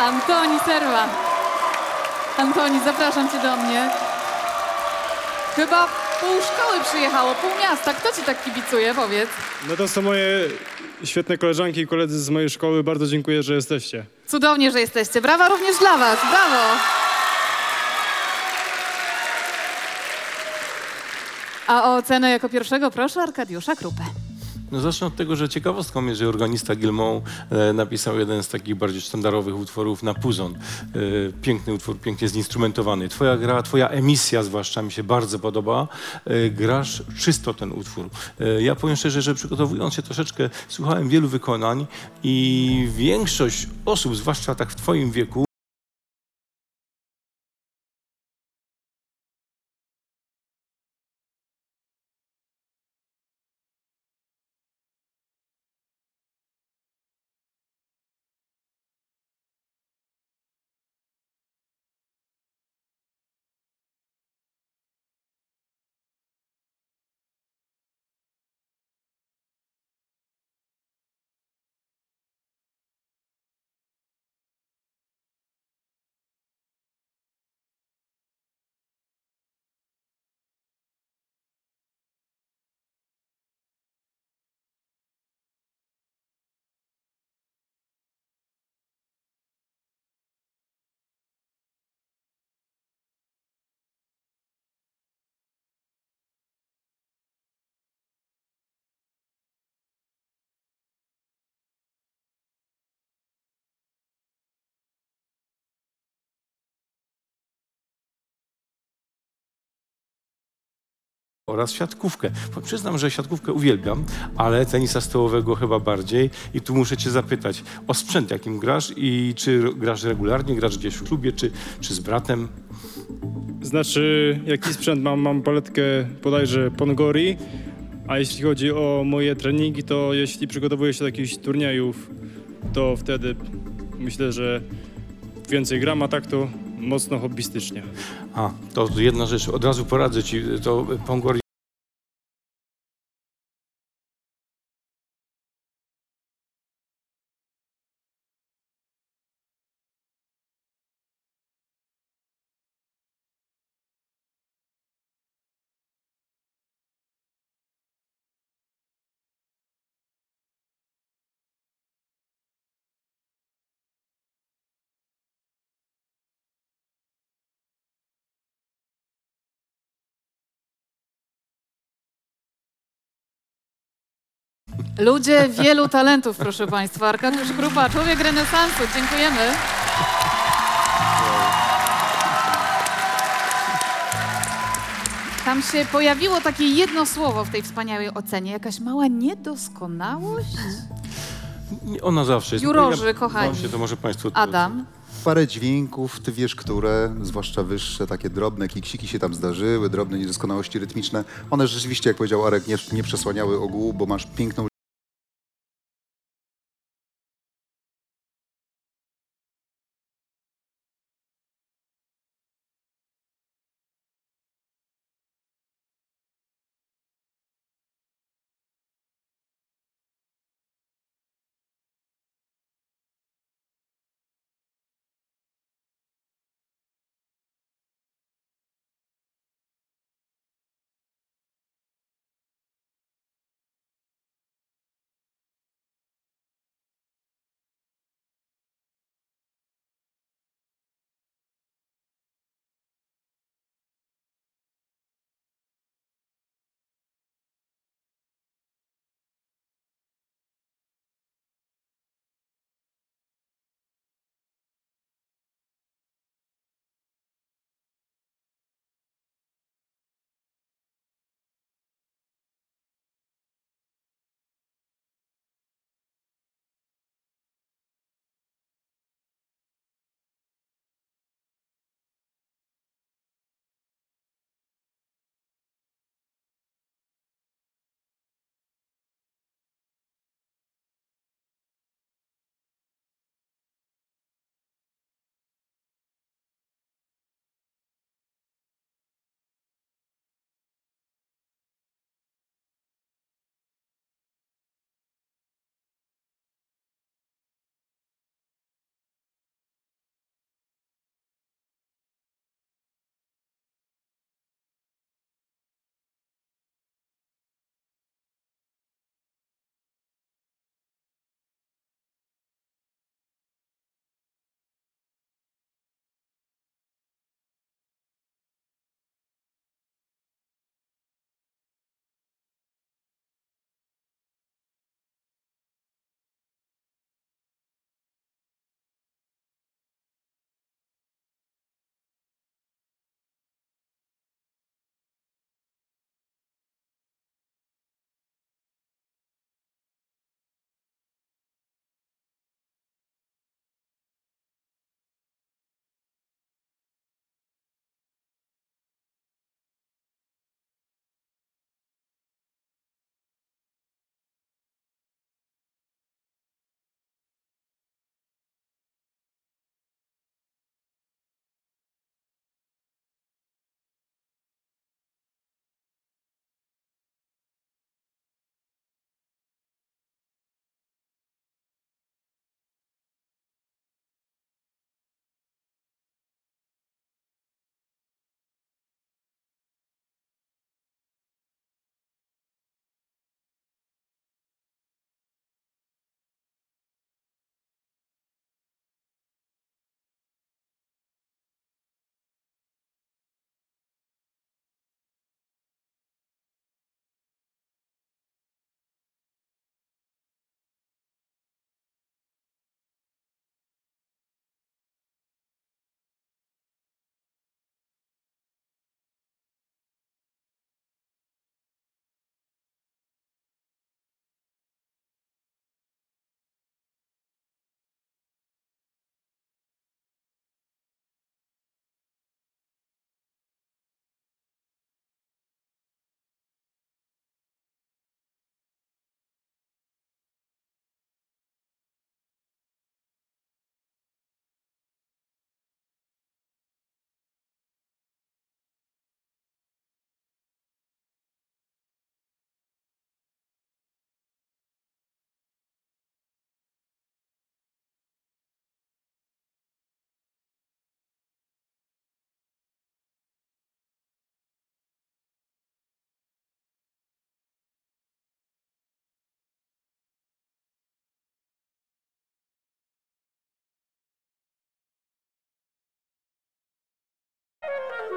Antoni Serwa. Antoni, zapraszam cię do mnie. Chyba pół szkoły przyjechało, pół miasta. Kto ci tak kibicuje, powiedz? No to są moje świetne koleżanki i koledzy z mojej szkoły. Bardzo dziękuję, że jesteście. Cudownie, że jesteście. Brawa również dla was. Brawo. A o ocenę jako pierwszego proszę Arkadiusza Krupę. No zacznę od tego, że ciekawostką jest, że organista Gilmont e, napisał jeden z takich bardziej sztandarowych utworów na puzon. E, piękny utwór, pięknie zinstrumentowany. Twoja gra, twoja emisja zwłaszcza mi się bardzo podoba. E, grasz czysto ten utwór. Ja powiem szczerze, że przygotowując się troszeczkę, słuchałem wielu wykonań i większość osób, zwłaszcza tak w twoim wieku, oraz siatkówkę. Przyznam, że siatkówkę uwielbiam, ale tenisa stołowego chyba bardziej. I tu muszę cię zapytać o sprzęt, jakim grasz i czy grasz regularnie, grasz gdzieś w klubie, czy, czy z bratem? Znaczy, jaki sprzęt mam? Mam paletkę bodajże Pongori, a jeśli chodzi o moje treningi, to jeśli przygotowuję się do jakichś turniejów, to wtedy myślę, że więcej gram, a tak to mocno hobbystycznie. A, to jedna rzecz, od razu poradzę ci, to Pongor Ludzie wielu talentów, proszę Państwa. Arkadiusz Krupa, człowiek renesansu. Dziękujemy. Tam się pojawiło takie jedno słowo w tej wspaniałej ocenie. Jakaś mała niedoskonałość? Ona zawsze jest. Jurorzy, kochani. Właśnie, to może Państwo. Adam. Parę dźwięków, ty wiesz, które, zwłaszcza wyższe, takie drobne kiksiki się tam zdarzyły, drobne niedoskonałości rytmiczne. One rzeczywiście, jak powiedział Arek, nie, nie przesłaniały ogółu, bo masz piękną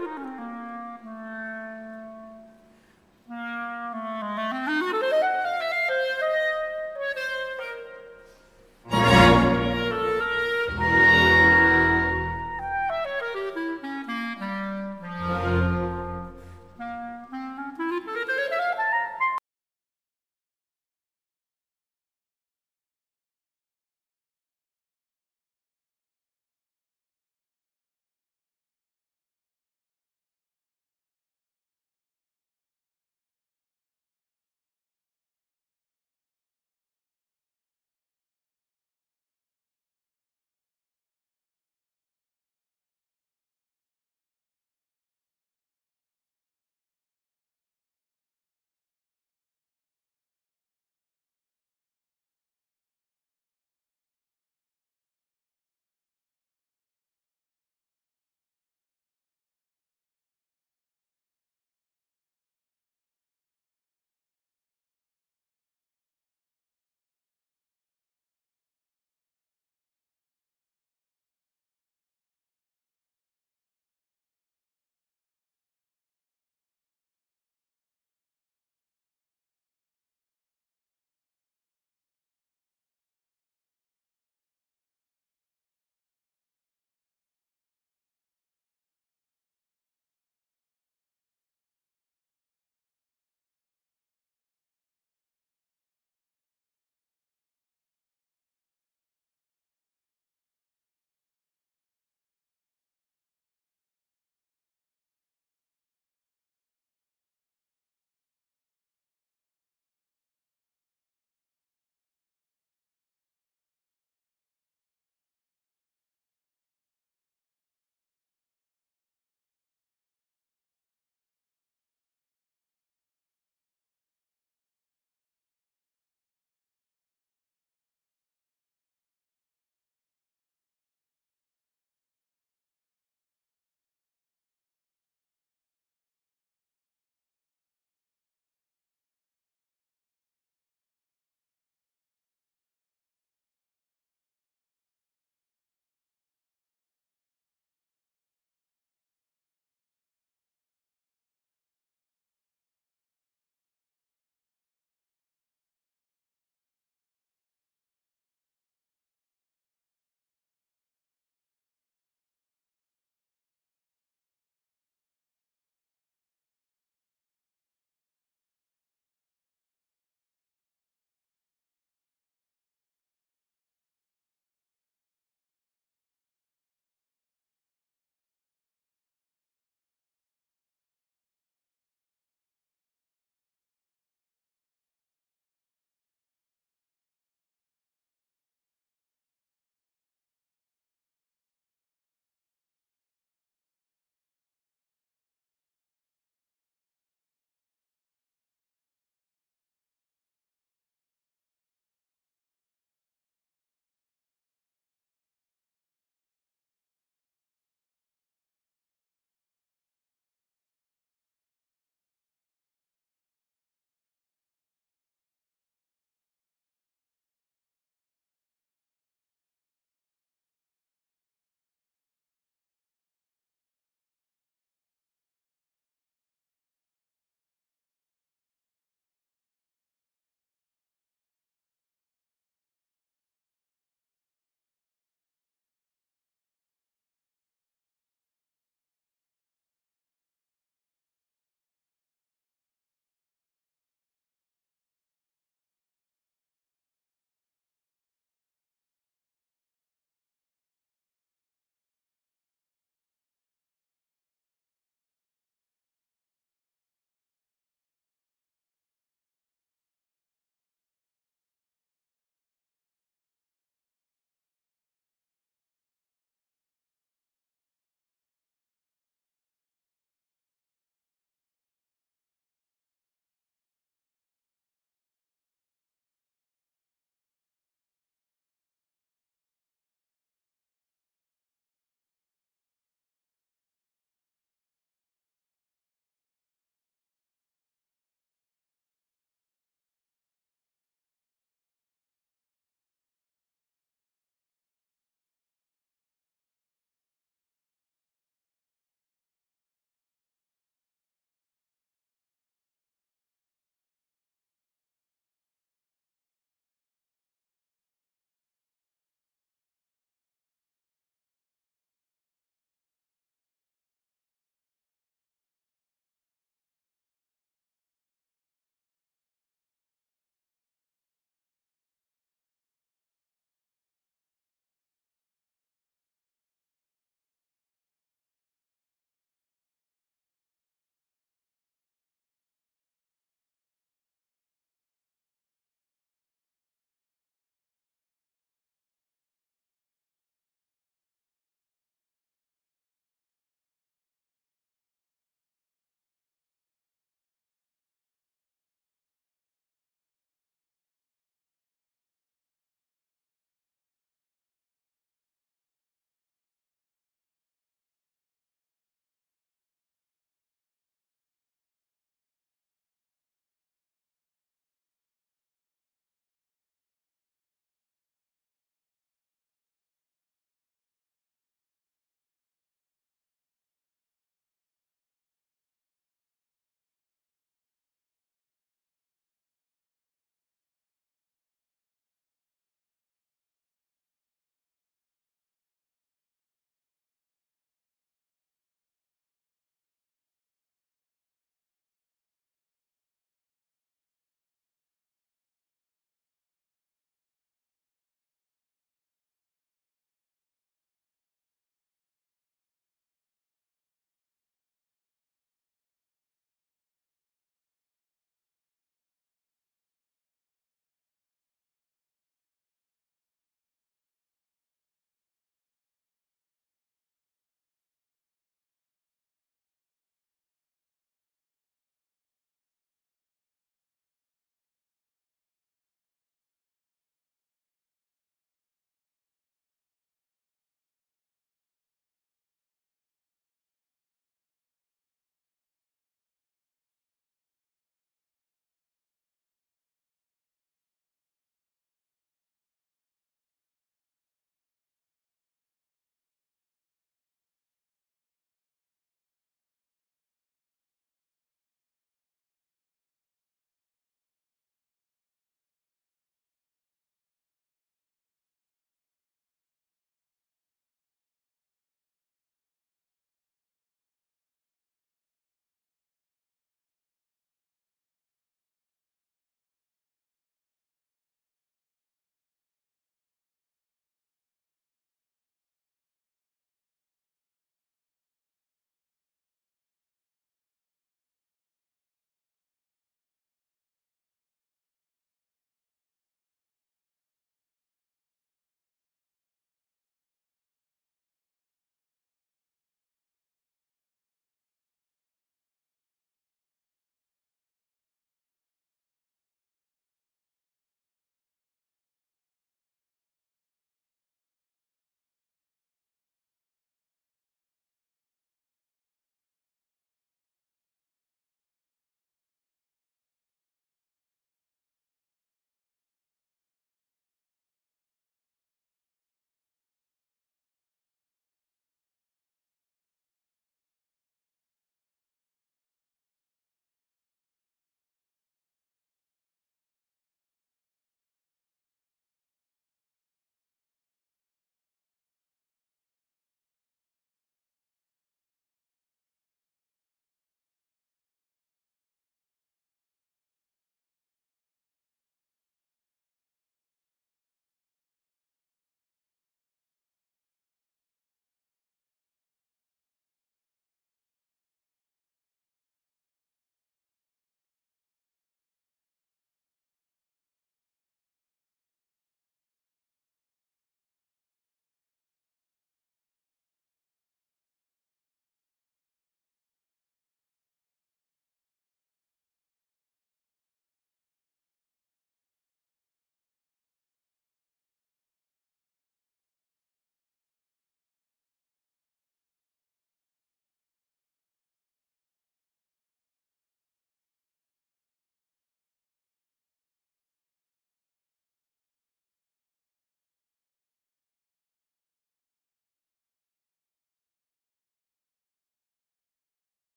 Thank you.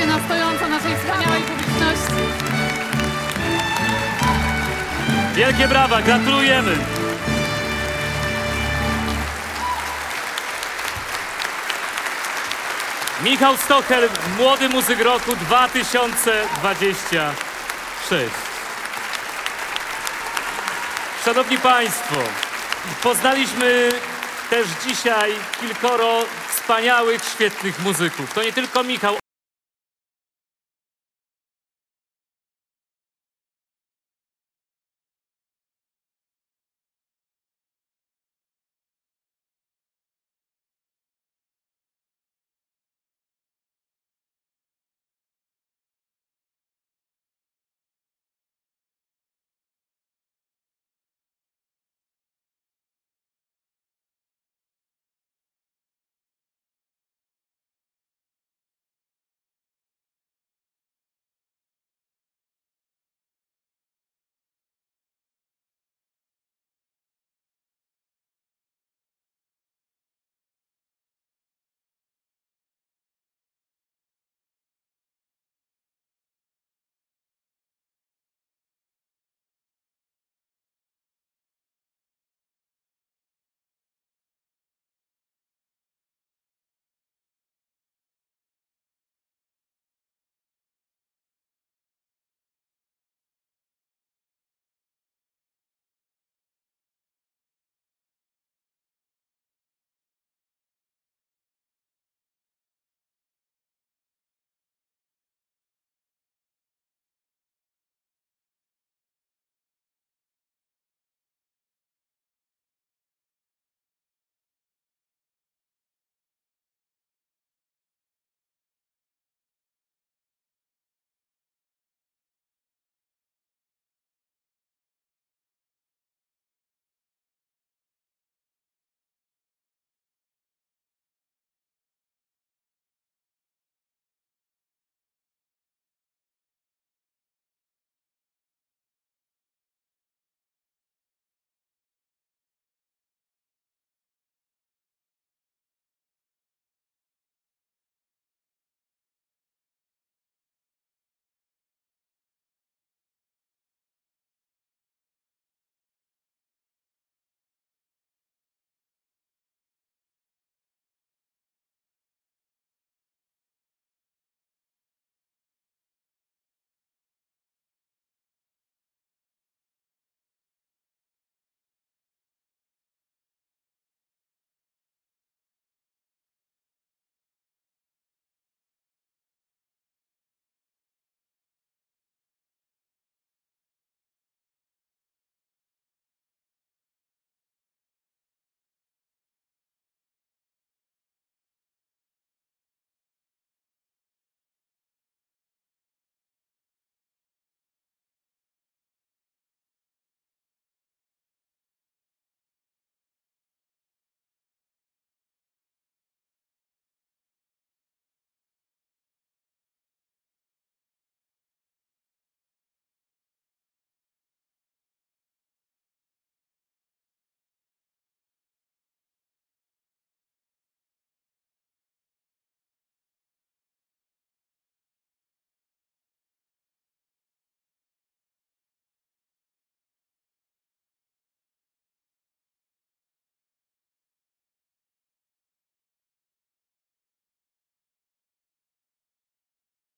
Gratulacje na stojąco naszej wspaniałej publiczności. Wielkie brawa, gratulujemy. Michał Stochel, Młody Muzyk Roku 2026. Szanowni Państwo, poznaliśmy też dzisiaj kilkoro wspaniałych, świetnych muzyków. To nie tylko Michał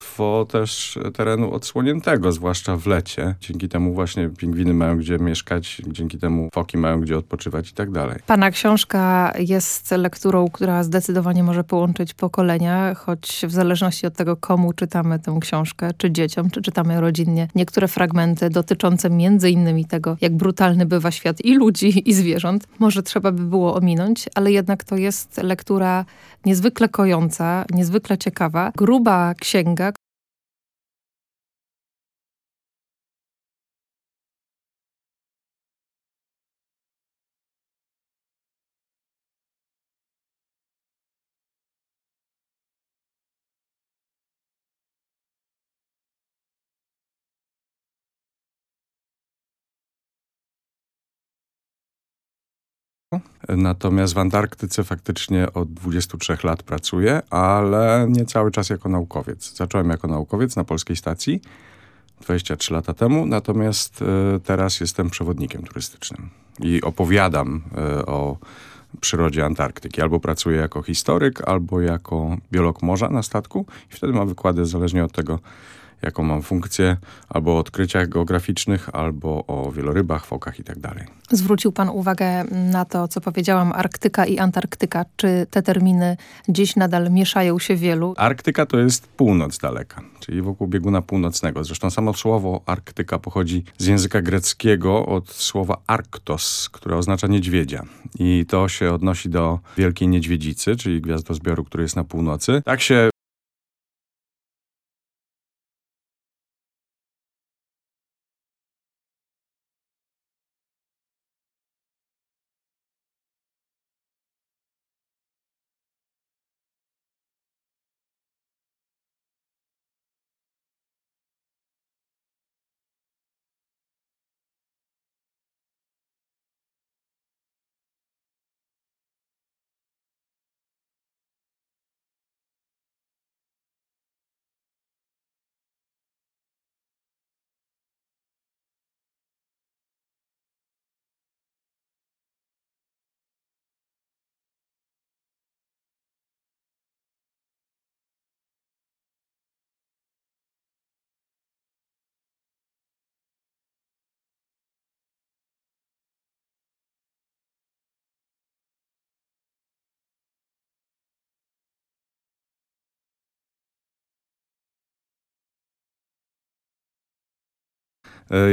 mnóstwo też terenu odsłoniętego, zwłaszcza w lecie. Dzięki temu właśnie pingwiny mają gdzie mieszkać, dzięki temu foki mają gdzie odpoczywać i tak dalej. Pana książka jest lekturą, która zdecydowanie może połączyć pokolenia, choć w zależności od tego, komu czytamy tę książkę, czy dzieciom, czy czytamy rodzinnie, niektóre fragmenty dotyczące między innymi tego, jak brutalny bywa świat i ludzi, i zwierząt, może trzeba by było ominąć, ale jednak to jest lektura niezwykle kojąca, niezwykle ciekawa, gruba księga, Natomiast w Antarktyce faktycznie od 23 lat pracuję, ale nie cały czas jako naukowiec. Zacząłem jako naukowiec na polskiej stacji 23 lata temu, natomiast e, teraz jestem przewodnikiem turystycznym i opowiadam e, o przyrodzie Antarktyki. Albo pracuję jako historyk, albo jako biolog morza na statku i wtedy mam wykłady zależnie od tego, jaką mam funkcję, albo o odkryciach geograficznych, albo o wielorybach, fokach i tak dalej. Zwrócił pan uwagę na to, co powiedziałam, Arktyka i Antarktyka. Czy te terminy dziś nadal mieszają się wielu? Arktyka to jest północ daleka, czyli wokół bieguna północnego. Zresztą samo słowo Arktyka pochodzi z języka greckiego od słowa arktos, które oznacza niedźwiedzia. I to się odnosi do Wielkiej Niedźwiedzicy, czyli gwiazdozbioru, który jest na północy. Tak się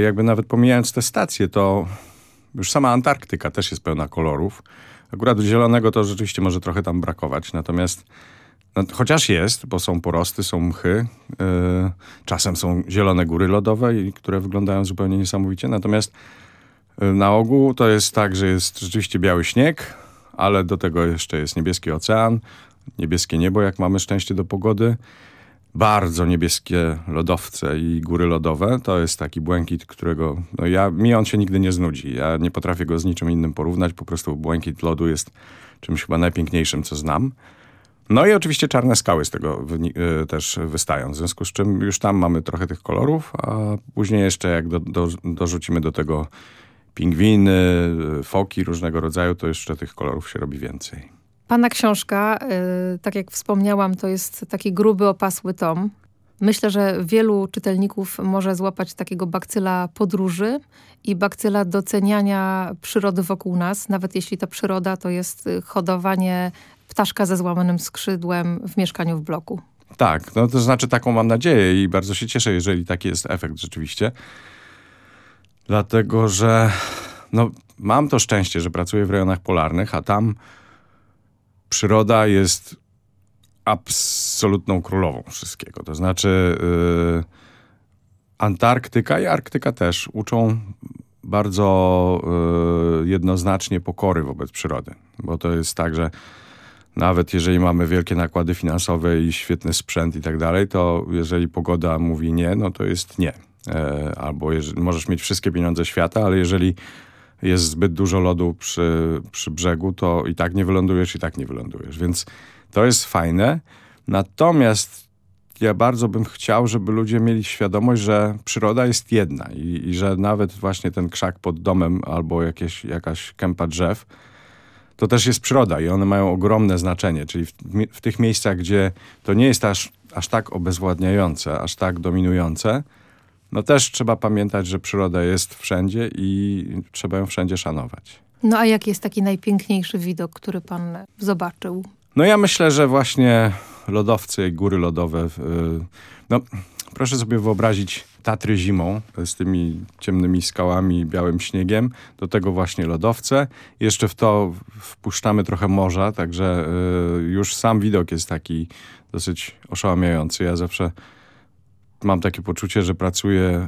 jakby nawet pomijając te stacje, to już sama Antarktyka też jest pełna kolorów. Akurat zielonego to rzeczywiście może trochę tam brakować, natomiast no, chociaż jest, bo są porosty, są mchy, yy, czasem są zielone góry lodowe, które wyglądają zupełnie niesamowicie, natomiast yy, na ogół to jest tak, że jest rzeczywiście biały śnieg, ale do tego jeszcze jest niebieski ocean, niebieskie niebo, jak mamy szczęście do pogody, bardzo niebieskie lodowce i góry lodowe. To jest taki błękit, którego no ja, mi on się nigdy nie znudzi. Ja nie potrafię go z niczym innym porównać. Po prostu błękit lodu jest czymś chyba najpiękniejszym, co znam. No i oczywiście czarne skały z tego y, też wystają, w związku z czym już tam mamy trochę tych kolorów, a później jeszcze jak do, do, dorzucimy do tego pingwiny, foki różnego rodzaju, to jeszcze tych kolorów się robi więcej. Pana książka, y, tak jak wspomniałam, to jest taki gruby, opasły tom. Myślę, że wielu czytelników może złapać takiego bakcyla podróży i bakcyla doceniania przyrody wokół nas, nawet jeśli ta przyroda to jest y, hodowanie ptaszka ze złamanym skrzydłem w mieszkaniu w bloku. Tak, no to znaczy taką mam nadzieję i bardzo się cieszę, jeżeli taki jest efekt rzeczywiście. Dlatego, że no, mam to szczęście, że pracuję w rejonach polarnych, a tam przyroda jest absolutną królową wszystkiego. To znaczy yy, Antarktyka i Arktyka też uczą bardzo yy, jednoznacznie pokory wobec przyrody. Bo to jest tak, że nawet jeżeli mamy wielkie nakłady finansowe i świetny sprzęt i tak dalej, to jeżeli pogoda mówi nie, no to jest nie. E, albo możesz mieć wszystkie pieniądze świata, ale jeżeli jest zbyt dużo lodu przy, przy brzegu, to i tak nie wylądujesz, i tak nie wylądujesz. Więc to jest fajne. Natomiast ja bardzo bym chciał, żeby ludzie mieli świadomość, że przyroda jest jedna i, i że nawet właśnie ten krzak pod domem albo jakieś, jakaś kępa drzew, to też jest przyroda i one mają ogromne znaczenie. Czyli w, w tych miejscach, gdzie to nie jest aż, aż tak obezwładniające, aż tak dominujące, no też trzeba pamiętać, że przyroda jest wszędzie i trzeba ją wszędzie szanować. No a jaki jest taki najpiękniejszy widok, który pan zobaczył? No ja myślę, że właśnie lodowce i góry lodowe. No proszę sobie wyobrazić Tatry zimą z tymi ciemnymi skałami, białym śniegiem, do tego właśnie lodowce. Jeszcze w to wpuszczamy trochę morza, także y, już sam widok jest taki dosyć oszałamiający. Ja zawsze mam takie poczucie, że pracuję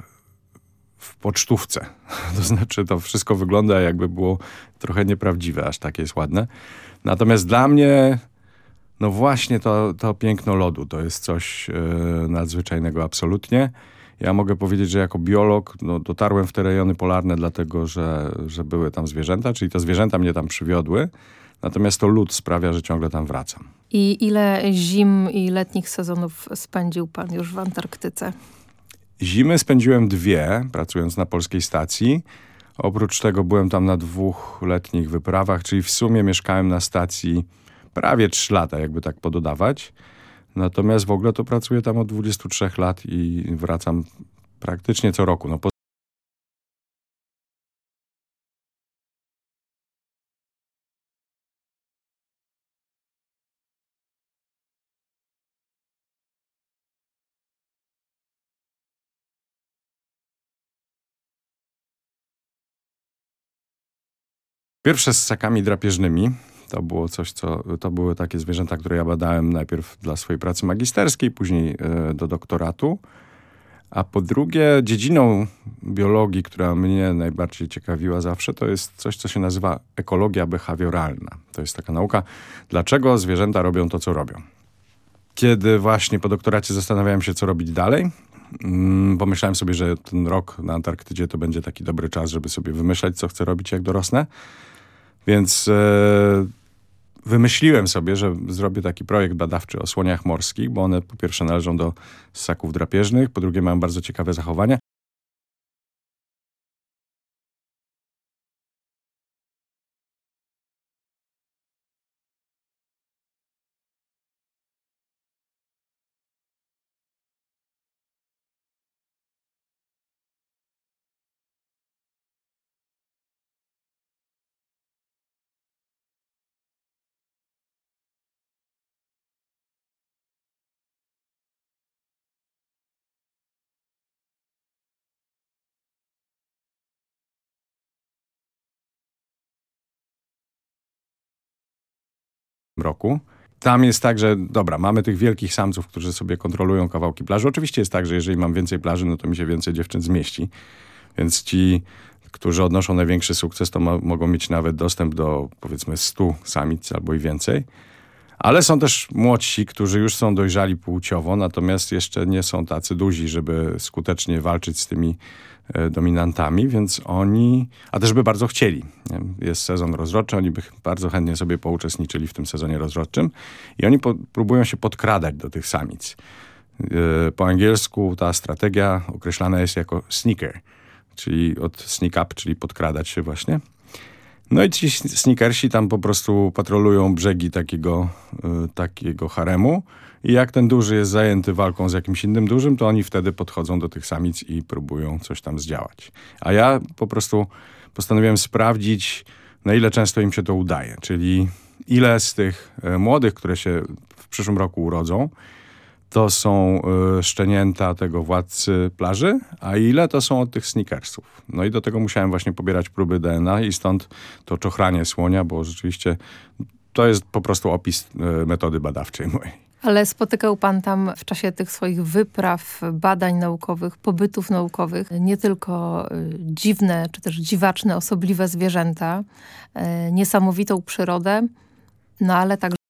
w pocztówce. To znaczy, to wszystko wygląda jakby było trochę nieprawdziwe, aż takie jest ładne. Natomiast dla mnie, no właśnie to, to piękno lodu to jest coś yy, nadzwyczajnego absolutnie. Ja mogę powiedzieć, że jako biolog no, dotarłem w te rejony polarne, dlatego że, że były tam zwierzęta, czyli to zwierzęta mnie tam przywiodły. Natomiast to lód sprawia, że ciągle tam wracam. I ile zim i letnich sezonów spędził pan już w Antarktyce? Zimy spędziłem dwie, pracując na polskiej stacji. Oprócz tego byłem tam na dwóch letnich wyprawach, czyli w sumie mieszkałem na stacji prawie trzy lata, jakby tak pododawać. Natomiast w ogóle to pracuję tam od 23 lat i wracam praktycznie co roku. No, Pierwsze z ssakami drapieżnymi to było coś, co to były takie zwierzęta, które ja badałem najpierw dla swojej pracy magisterskiej, później e, do doktoratu. A po drugie, dziedziną biologii, która mnie najbardziej ciekawiła zawsze, to jest coś, co się nazywa ekologia behawioralna. To jest taka nauka, dlaczego zwierzęta robią to, co robią. Kiedy właśnie po doktoracie zastanawiałem się, co robić dalej, mm, pomyślałem sobie, że ten rok na Antarktydzie to będzie taki dobry czas, żeby sobie wymyślać, co chcę robić, jak dorosnę. Więc e, wymyśliłem sobie, że zrobię taki projekt badawczy o słoniach morskich, bo one po pierwsze należą do ssaków drapieżnych, po drugie mają bardzo ciekawe zachowania. Roku. Tam jest tak, że dobra, mamy tych wielkich samców, którzy sobie kontrolują kawałki plaży. Oczywiście jest tak, że jeżeli mam więcej plaży, no to mi się więcej dziewczyn zmieści. Więc ci, którzy odnoszą największy sukces, to mo mogą mieć nawet dostęp do powiedzmy 100 samic albo i więcej. Ale są też młodsi, którzy już są dojrzali płciowo, natomiast jeszcze nie są tacy duzi, żeby skutecznie walczyć z tymi dominantami, więc oni, a też by bardzo chcieli. Nie? Jest sezon rozrodczy, oni by bardzo chętnie sobie pouczestniczyli w tym sezonie rozrodczym i oni po, próbują się podkradać do tych samic. E, Po angielsku ta strategia określana jest jako sneaker, czyli od sneak up, czyli podkradać się właśnie. No i ci sneakersi tam po prostu patrolują brzegi takiego, y, takiego haremu i jak ten duży jest zajęty walką z jakimś innym dużym, to oni wtedy podchodzą do tych samic i próbują coś tam zdziałać. A ja po prostu postanowiłem sprawdzić, na ile często im się to udaje, czyli ile z tych e, młodych, które się w przyszłym roku urodzą, to są y, szczenięta tego władcy plaży, a ile to są od tych sneakersów. No i do tego musiałem właśnie pobierać próby DNA i stąd to czochranie słonia, bo rzeczywiście to jest po prostu opis y, metody badawczej mojej. Ale spotykał pan tam w czasie tych swoich wypraw, badań naukowych, pobytów naukowych nie tylko y, dziwne, czy też dziwaczne, osobliwe zwierzęta, y, niesamowitą przyrodę, no ale także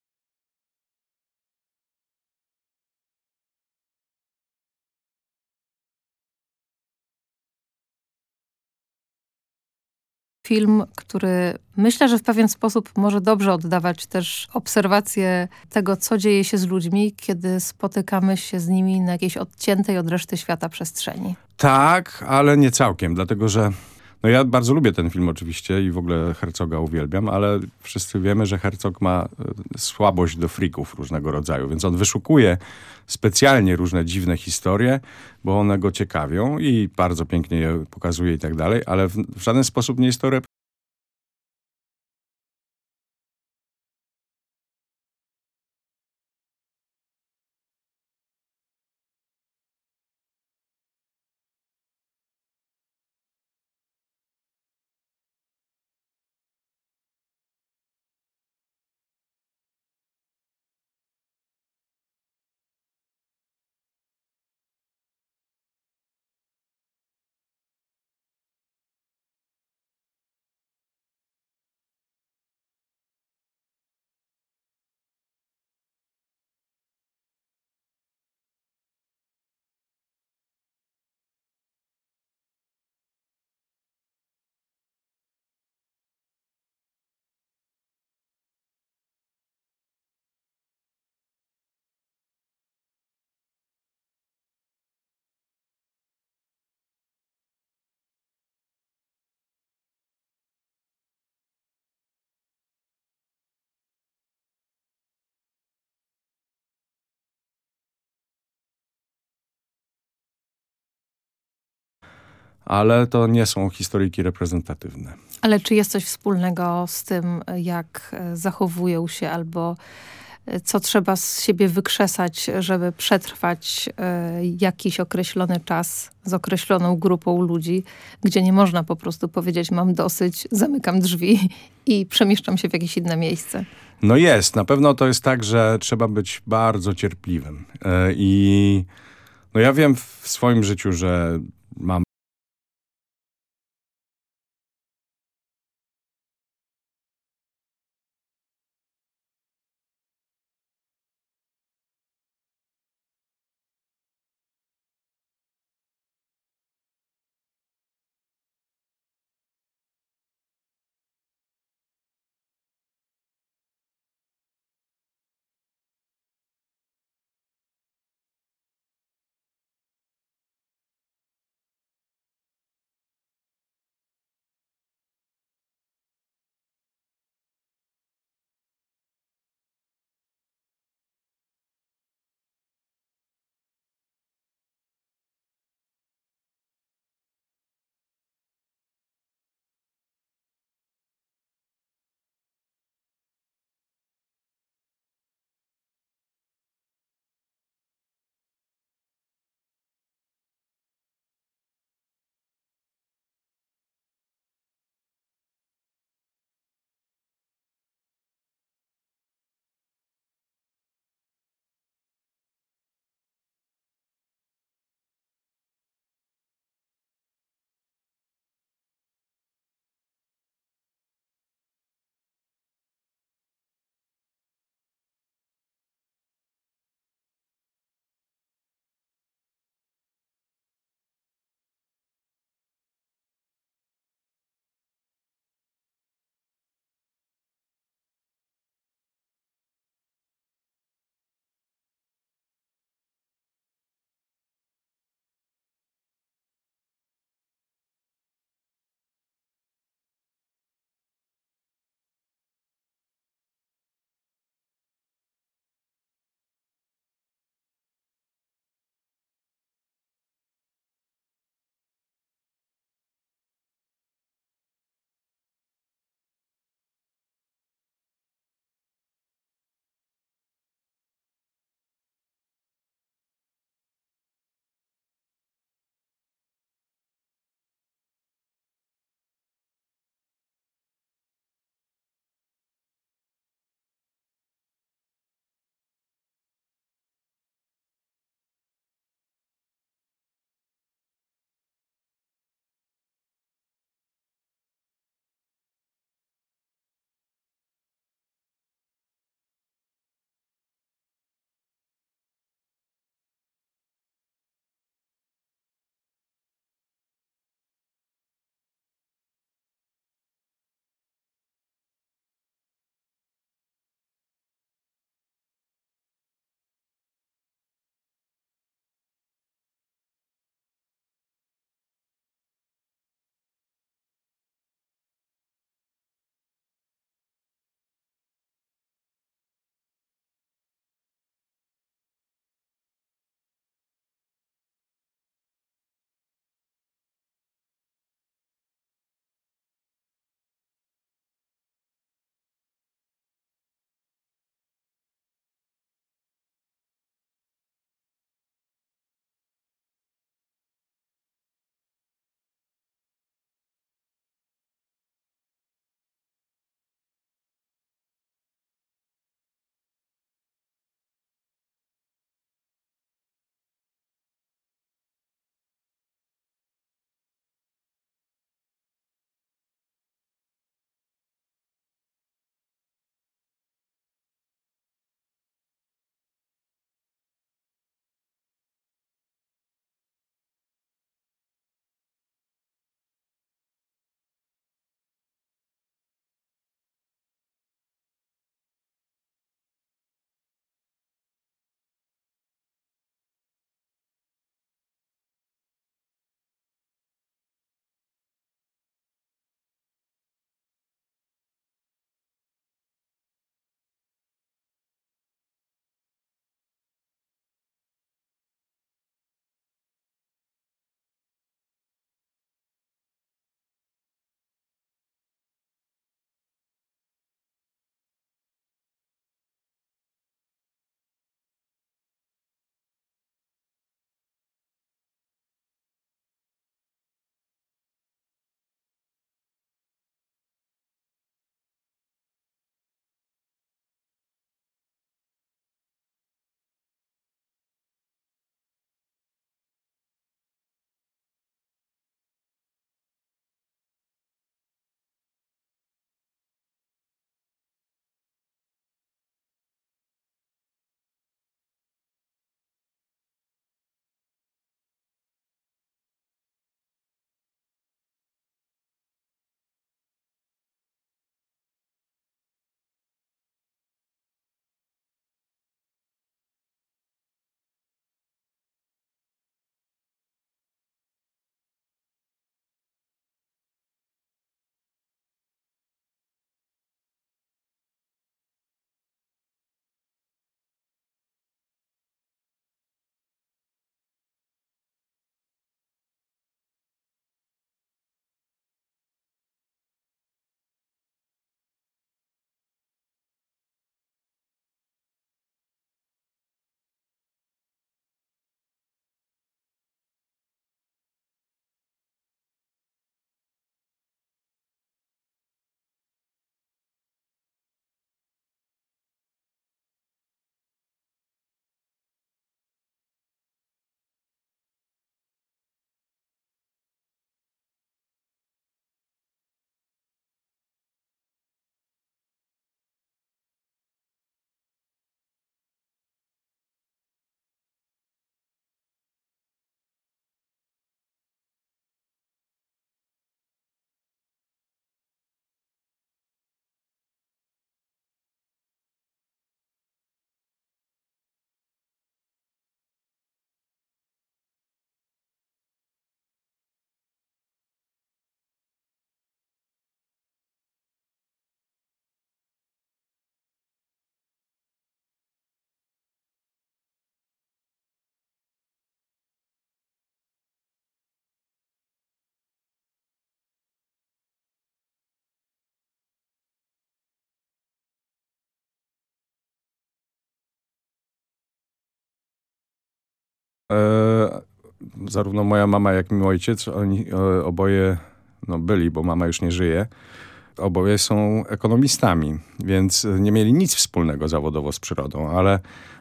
film, który myślę, że w pewien sposób może dobrze oddawać też obserwację tego, co dzieje się z ludźmi, kiedy spotykamy się z nimi na jakiejś odciętej od reszty świata przestrzeni. Tak, ale nie całkiem, dlatego że no ja bardzo lubię ten film oczywiście i w ogóle Herzoga uwielbiam, ale wszyscy wiemy, że Herzog ma e, słabość do frików różnego rodzaju, więc on wyszukuje specjalnie różne dziwne historie, bo one go ciekawią i bardzo pięknie je pokazuje i tak dalej, ale w, w żaden sposób nie jest to ale to nie są historyjki reprezentatywne. Ale czy jest coś wspólnego z tym, jak e, zachowują się albo e, co trzeba z siebie wykrzesać, żeby przetrwać e, jakiś określony czas z określoną grupą ludzi, gdzie nie można po prostu powiedzieć mam dosyć, zamykam drzwi i przemieszczam się w jakieś inne miejsce. No jest, na pewno to jest tak, że trzeba być bardzo cierpliwym. I no ja wiem w swoim życiu, że mam zarówno moja mama, jak i mój ojciec, oni e, oboje no, byli, bo mama już nie żyje. Oboje są ekonomistami, więc nie mieli nic wspólnego zawodowo z przyrodą, ale,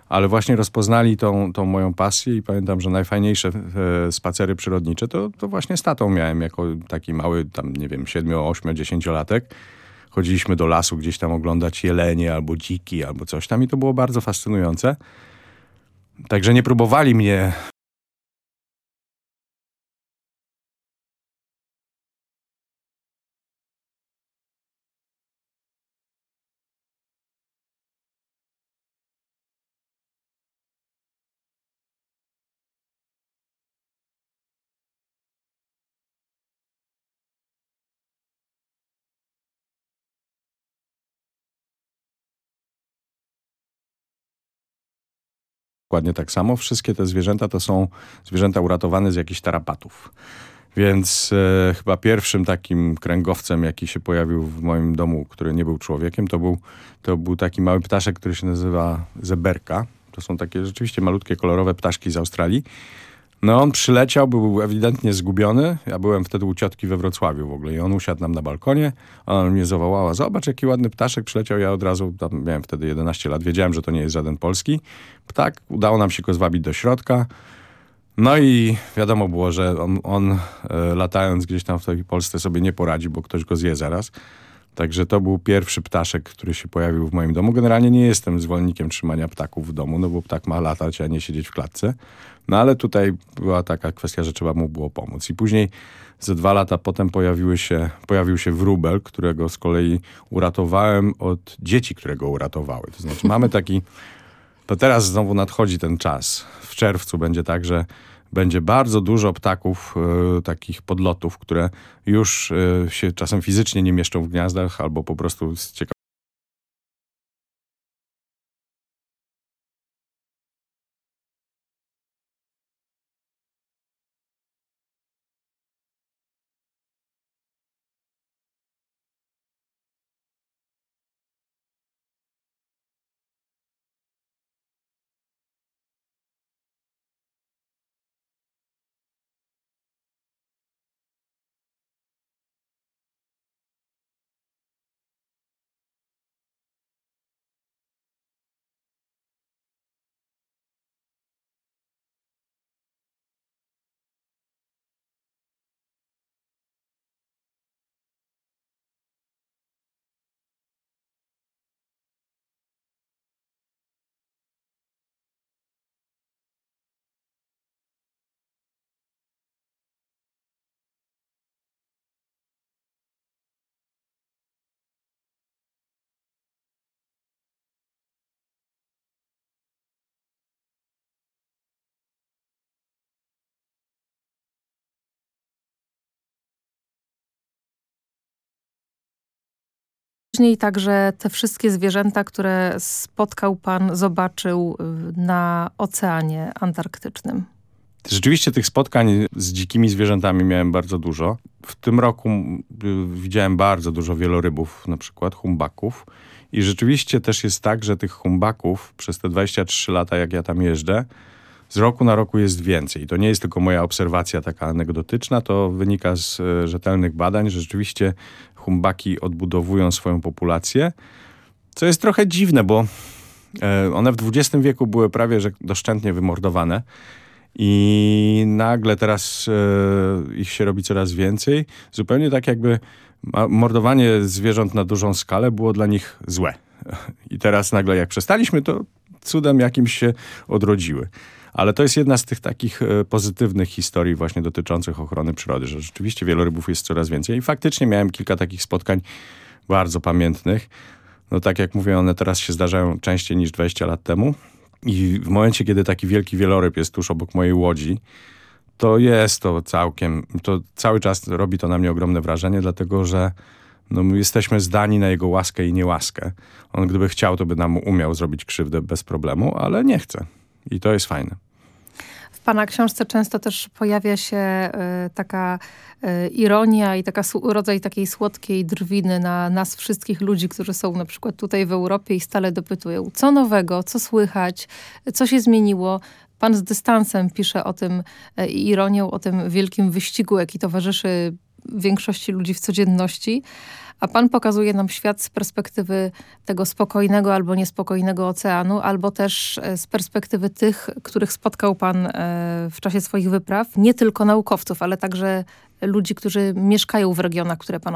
ale właśnie rozpoznali tą, tą moją pasję i pamiętam, że najfajniejsze e, spacery przyrodnicze to, to właśnie z tatą miałem jako taki mały, tam nie wiem, 7, 8, 10 latek. Chodziliśmy do lasu gdzieś tam oglądać jelenie albo dziki albo coś tam i to było bardzo fascynujące. Także nie próbowali mnie Dokładnie tak samo. Wszystkie te zwierzęta to są zwierzęta uratowane z jakichś tarapatów. Więc e, chyba pierwszym takim kręgowcem, jaki się pojawił w moim domu, który nie był człowiekiem, to był, to był taki mały ptaszek, który się nazywa zeberka. To są takie rzeczywiście malutkie, kolorowe ptaszki z Australii. No on przyleciał, był ewidentnie zgubiony. Ja byłem wtedy u ciotki we Wrocławiu w ogóle i on usiadł nam na balkonie. Ona mnie zawołała, zobacz jaki ładny ptaszek przyleciał. Ja od razu, tam miałem wtedy 11 lat, wiedziałem, że to nie jest żaden polski ptak. Udało nam się go zwabić do środka. No i wiadomo było, że on, on e, latając gdzieś tam w tej Polsce sobie nie poradzi, bo ktoś go zje zaraz. Także to był pierwszy ptaszek, który się pojawił w moim domu. Generalnie nie jestem zwolennikiem trzymania ptaków w domu, no bo ptak ma latać, a nie siedzieć w klatce. No ale tutaj była taka kwestia, że trzeba mu było pomóc. I później ze dwa lata potem pojawiły się, pojawił się wróbel, którego z kolei uratowałem od dzieci, które go uratowały. To znaczy mamy taki... To teraz znowu nadchodzi ten czas. W czerwcu będzie tak, że będzie bardzo dużo ptaków, e, takich podlotów, które już e, się czasem fizycznie nie mieszczą w gniazdach albo po prostu z ciekawości Później także te wszystkie zwierzęta, które spotkał pan, zobaczył y, na Oceanie Antarktycznym. Rzeczywiście tych spotkań z dzikimi zwierzętami miałem bardzo dużo. W tym roku y, widziałem bardzo dużo wielorybów, na przykład humbaków. I rzeczywiście też jest tak, że tych humbaków przez te 23 lata, jak ja tam jeżdżę, z roku na roku jest więcej. To nie jest tylko moja obserwacja taka anegdotyczna, to wynika z y, rzetelnych badań, że rzeczywiście humbaki odbudowują swoją populację, co jest trochę dziwne, bo e, one w XX wieku były prawie że doszczętnie wymordowane i nagle teraz e, ich się robi coraz więcej. Zupełnie tak jakby mordowanie zwierząt na dużą skalę było dla nich złe. I teraz nagle jak przestaliśmy, to cudem jakimś się odrodziły. Ale to jest jedna z tych takich e, pozytywnych historii właśnie dotyczących ochrony przyrody, że rzeczywiście wielorybów jest coraz więcej. I faktycznie miałem kilka takich spotkań bardzo pamiętnych. No tak jak mówię, one teraz się zdarzają częściej niż 20 lat temu. I w momencie, kiedy taki wielki wieloryb jest tuż obok mojej łodzi, to jest to całkiem, to cały czas robi to na mnie ogromne wrażenie, dlatego że no, my jesteśmy zdani na jego łaskę i niełaskę. On gdyby chciał, to by nam umiał zrobić krzywdę bez problemu, ale nie chce. I to jest fajne. W Pana książce często też pojawia się y, taka y, ironia i taka rodzaj takiej słodkiej drwiny na nas wszystkich ludzi, którzy są na przykład tutaj w Europie i stale dopytują, co nowego, co słychać, co się zmieniło. Pan z dystansem pisze o tym e, i ironią, o tym wielkim wyścigu, jaki towarzyszy większości ludzi w codzienności. A pan pokazuje nam świat z perspektywy tego spokojnego albo niespokojnego oceanu, albo też e, z perspektywy tych, których spotkał pan e, w czasie swoich wypraw. Nie tylko naukowców, ale także ludzi, którzy mieszkają w regionach, które pan